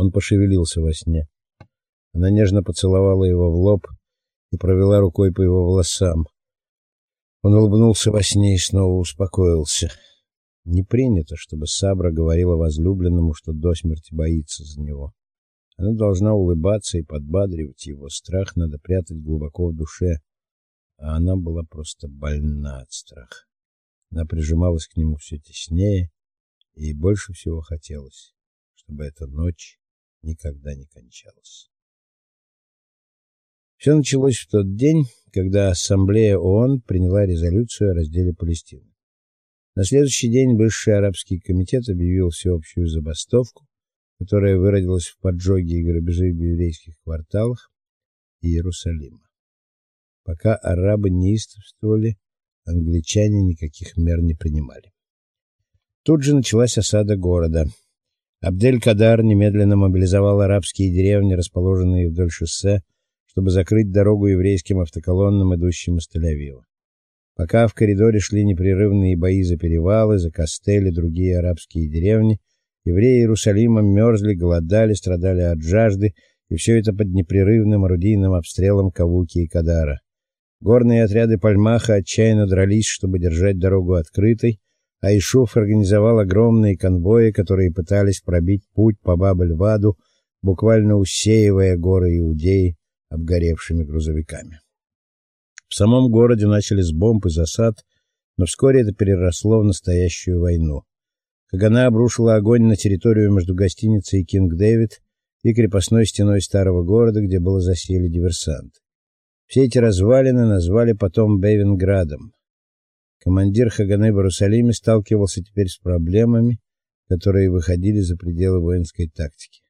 Он пошевелился во сне. Она нежно поцеловала его в лоб и провела рукой по его волосам. Он улыбнулся во сне и снова успокоился. Не принято, чтобы Сабра говорила возлюбленному, что до смерти боится за него. Она должна улыбаться и подбадривать его. Страх надо прятать глубоко в душе, а она была просто больна от страха. Она прижималась к нему все теснее, и ей больше всего хотелось, чтобы эта ночь никогда не кончалась. Все началось в тот день, когда Ассамблея ООН приняла резолюцию о разделе Палестины. На следующий день Высший арабский комитет объявил всеобщую забастовку, которая выродилась в поджоги и грабежи в еврейских кварталах Иерусалима. Пока арабы неистовствовали, англичане никаких мер не принимали. Тут же началась осада города. Абдель-Кадар немедленно мобилизовал арабские деревни, расположенные вдоль шоссе, чтобы закрыть дорогу еврейским автоколоннам, идущим из Тель-Авива. Пока в коридоре шли непрерывные бои за перевалы, за Кастель и другие арабские деревни, евреи Иерусалима мерзли, голодали, страдали от жажды, и все это под непрерывным орудийным обстрелом Кавуки и Кадара. Горные отряды Пальмаха отчаянно дрались, чтобы держать дорогу открытой, а Ишуф организовал огромные конвои, которые пытались пробить путь по Бабель-Ваду, буквально усеивая горы Иудеи обгоревшими грузовиками. В самом городе начали с бомб и засад, но вскоре это переросло в настоящую войну. Кагана обрушила огонь на территорию между гостиницей Кинг-Дэвид и крепостной стеной старого города, где было засели диверсанты. Все эти развалины назвали потом Бевинградом. Командир Хаганы в Иерусалиме сталкивался теперь с проблемами, которые выходили за пределы воинской тактики.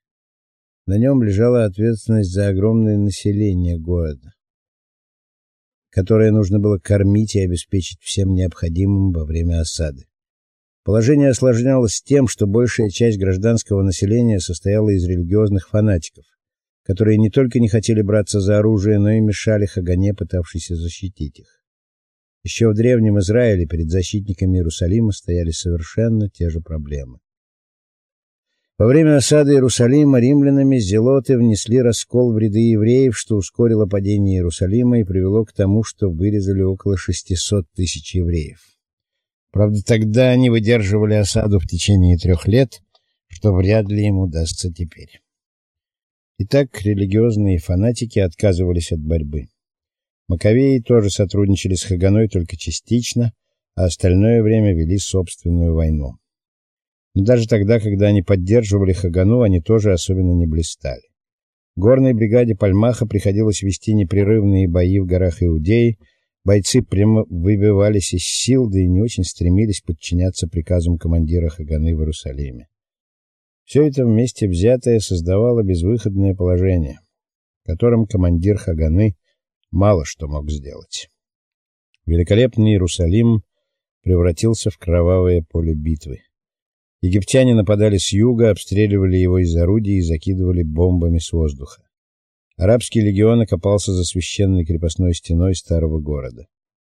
На нем лежала ответственность за огромное население города, которое нужно было кормить и обеспечить всем необходимым во время осады. Положение осложнялось тем, что большая часть гражданского населения состояла из религиозных фанатиков, которые не только не хотели браться за оружие, но и мешали Хагане, пытавшейся защитить их. Еще в древнем Израиле перед защитниками Иерусалима стояли совершенно те же проблемы. Во время осады Иерусалима римлянами зелоты внесли раскол в ряды евреев, что ускорило падение Иерусалима и привело к тому, что вырезали около 600 тысяч евреев. Правда, тогда они выдерживали осаду в течение трех лет, что вряд ли им удастся теперь. Итак, религиозные фанатики отказывались от борьбы. Маковеи тоже сотрудничали с Хаганой только частично, а остальное время вели собственную войну. Но даже тогда, когда они поддерживали Хагану, они тоже особенно не блистали. Горной бригаде Пальмаха приходилось вести непрерывные бои в горах Иудеи. Бойцы прямо выбивались из сил, да и не очень стремились подчиняться приказам командира Хаганы в Иерусалиме. Все это вместе взятое создавало безвыходное положение, в котором командир Хаганы мало что мог сделать. Великолепный Иерусалим превратился в кровавое поле битвы. Египтяне нападали с юга, обстреливали его из орудий и закидывали бомбами с воздуха. Арабский легион окопался за священной крепостной стеной старого города.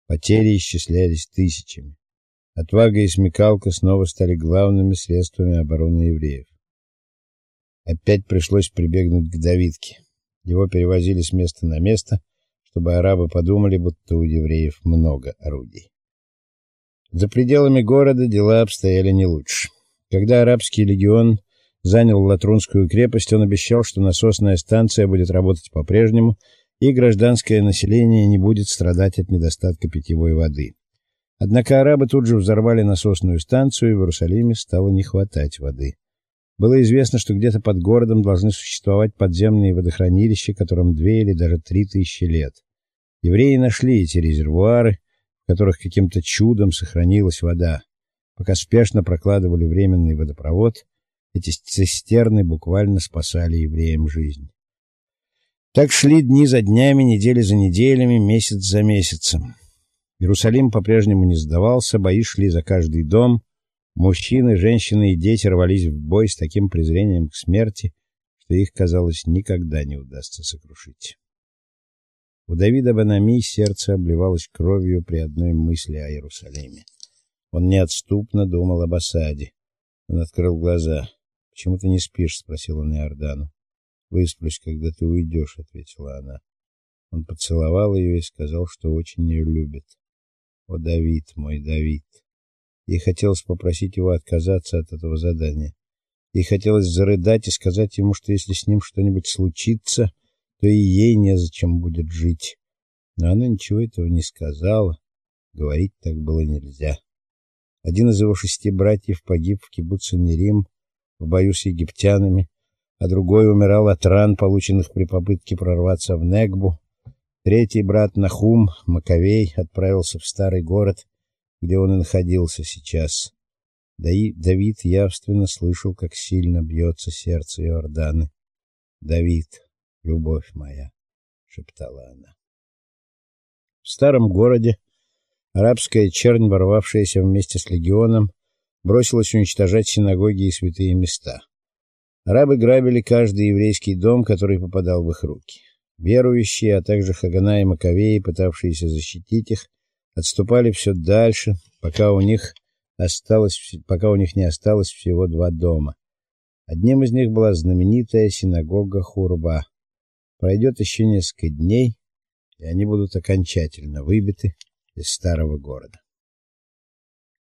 Потери исчислялись тысячами. Отвага и смекалка снова стали главными средствами обороны евреев. Опять пришлось прибегнуть к Давидке. Его перевозили с места на место, чтобы арабы подумали, будто у евреев много орудий. За пределами города дела обстояли не лучше. Когда арабский легион занял Латрунскую крепость, он обещал, что насосная станция будет работать по-прежнему, и гражданское население не будет страдать от недостатка питьевой воды. Однако арабы тут же взорвали насосную станцию, и в Иерусалиме стало не хватать воды. Было известно, что где-то под городом должны существовать подземные водохранилища, которым две или даже три тысячи лет. Евреи нашли эти резервуары, в которых каким-то чудом сохранилась вода. Пока спешно прокладывали временный водопровод, эти цистерны буквально спасали евреям жизнь. Так шли дни за днями, недели за неделями, месяц за месяцем. Иерусалим по-прежнему не сдавался, бои шли за каждый дом. Мужчины, женщины и дети рвались в бой с таким презрением к смерти, что их, казалось, никогда не удастся сокрушить. У Давида Банами сердце обливалось кровью при одной мысли о Иерусалиме. Он неотступно думал об осаде. Он открыл глаза. почему ты не спишь, спросил он Иордану. Высплюсь, когда ты уйдешь», — ответила она. Он поцеловал ее и сказал, что очень ее любит. О, Давид, мой Давид. Ей хотелось попросить его отказаться от этого задания. Ей хотелось зарыдать и сказать ему, что если с ним что-нибудь случится, то и ей незачем будет жить. Но она ничего этого не сказала. Говорить так было нельзя. Один из его шести братьев погиб в кибуце Нерим в бою с египтянами, а другой умирал от ран, полученных при попытке прорваться в Негбу. Третий брат Нахум, Маковей, отправился в старый город, где он и находился сейчас. Давид явственно слышал, как сильно бьется сердце Иорданы. "Давид, любовь моя", шептала она. В старом городе арабская чернь, ворвавшаяся вместе с легионом, бросилась уничтожать синагоги и святые места. Арабы грабили каждый еврейский дом, который попадал в их руки. Верующие, а также Хагана и Маковеи, пытавшиеся защитить их, отступали все дальше, пока у них осталось, пока у них не осталось всего два дома. Одним из них была знаменитая синагога Хурба. Пройдет еще несколько дней, и они будут окончательно выбиты из старого города.